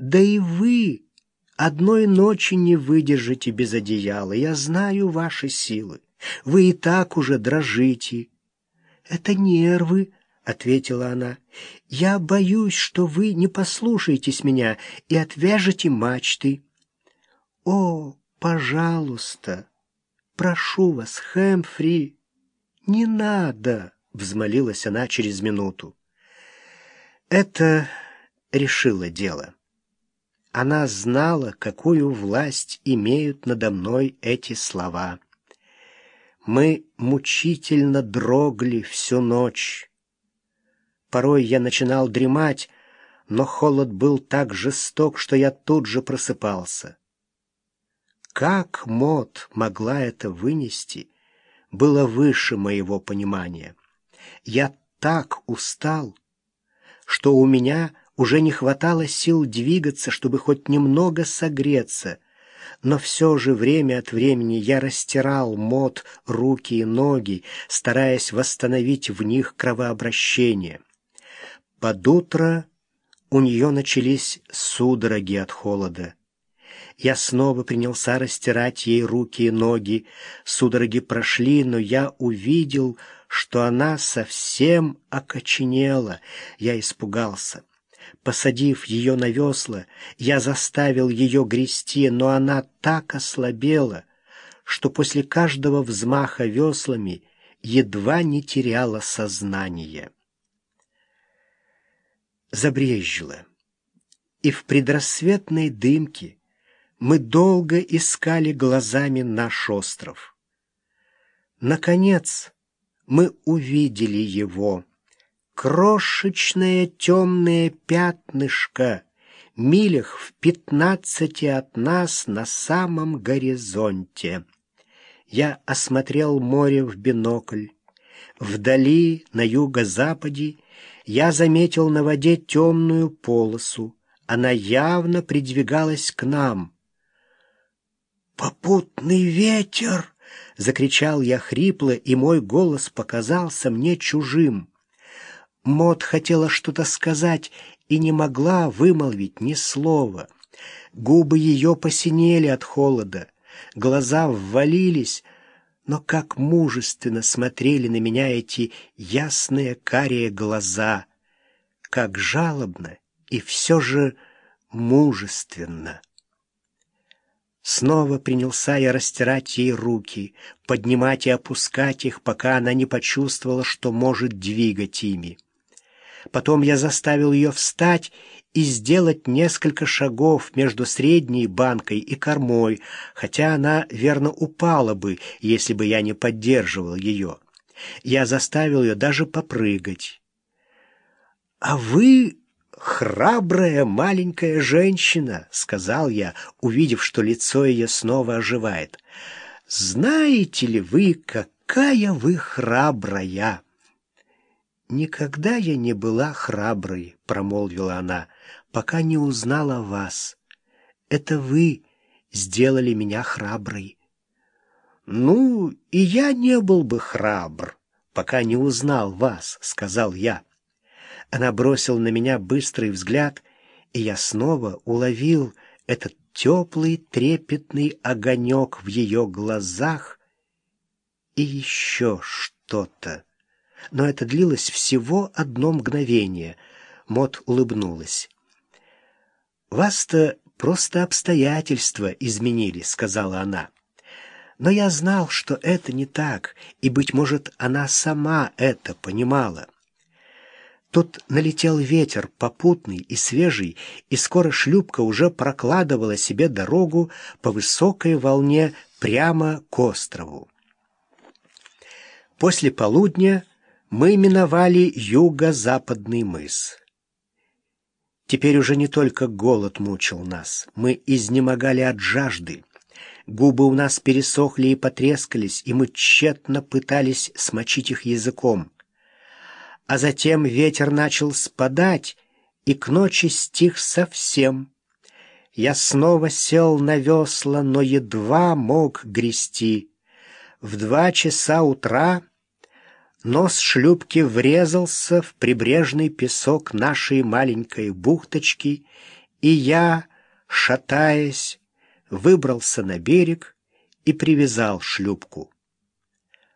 Да и вы одной ночи не выдержите без одеяла. Я знаю ваши силы. Вы и так уже дрожите. Это нервы, — ответила она. «Я боюсь, что вы не послушаетесь меня и отвяжете мачты». «О, пожалуйста, прошу вас, Хэмфри, не надо!» — взмолилась она через минуту. Это решило дело. Она знала, какую власть имеют надо мной эти слова. Мы мучительно дрогли всю ночь. Порой я начинал дремать, но холод был так жесток, что я тут же просыпался. Как Мот могла это вынести, было выше моего понимания. Я так устал, что у меня уже не хватало сил двигаться, чтобы хоть немного согреться, но все же время от времени я растирал Мот руки и ноги, стараясь восстановить в них кровообращение. Под утро у нее начались судороги от холода. Я снова принялся растирать ей руки и ноги. Судороги прошли, но я увидел, что она совсем окоченела. Я испугался. Посадив ее на весла, я заставил ее грести, но она так ослабела, что после каждого взмаха веслами едва не теряла сознание забрежило. И в предрассветной дымке мы долго искали глазами наш остров. Наконец мы увидели его. Крошечное темное пятнышко, милях в пятнадцати от нас на самом горизонте. Я осмотрел море в бинокль. Вдали, на юго-западе, я заметил на воде темную полосу. Она явно придвигалась к нам. «Попутный ветер!» — закричал я хрипло, и мой голос показался мне чужим. Мот хотела что-то сказать и не могла вымолвить ни слова. Губы ее посинели от холода, глаза ввалились, но как мужественно смотрели на меня эти ясные карие глаза, как жалобно и все же мужественно. Снова принялся я растирать ей руки, поднимать и опускать их, пока она не почувствовала, что может двигать ими. Потом я заставил ее встать и сделать несколько шагов между средней банкой и кормой, хотя она, верно, упала бы, если бы я не поддерживал ее. Я заставил ее даже попрыгать. «А вы храбрая маленькая женщина», — сказал я, увидев, что лицо ее снова оживает. «Знаете ли вы, какая вы храбрая?» «Никогда я не была храброй», — промолвила она, — «пока не узнала вас. Это вы сделали меня храброй». «Ну, и я не был бы храбр, пока не узнал вас», — сказал я. Она бросила на меня быстрый взгляд, и я снова уловил этот теплый трепетный огонек в ее глазах и еще что-то но это длилось всего одно мгновение. Мот улыбнулась. «Вас-то просто обстоятельства изменили», — сказала она. «Но я знал, что это не так, и, быть может, она сама это понимала». Тут налетел ветер, попутный и свежий, и скоро шлюпка уже прокладывала себе дорогу по высокой волне прямо к острову. После полудня мы миновали юго-западный мыс. Теперь уже не только голод мучил нас, мы изнемогали от жажды. Губы у нас пересохли и потрескались, и мы тщетно пытались смочить их языком. А затем ветер начал спадать, и к ночи стих совсем. Я снова сел на весла, но едва мог грести. В два часа утра Нос шлюпки врезался в прибрежный песок нашей маленькой бухточки, И я, шатаясь, выбрался на берег и привязал шлюпку.